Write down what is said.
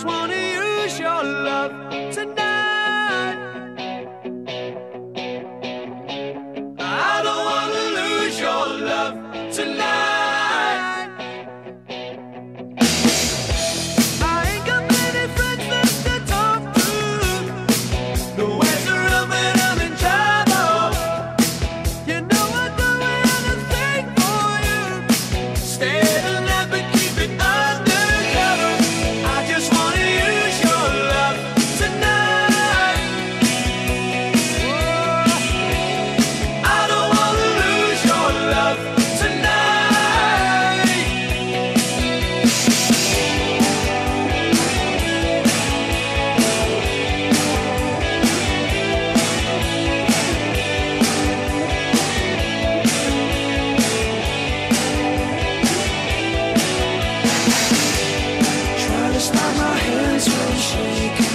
just wanted shake.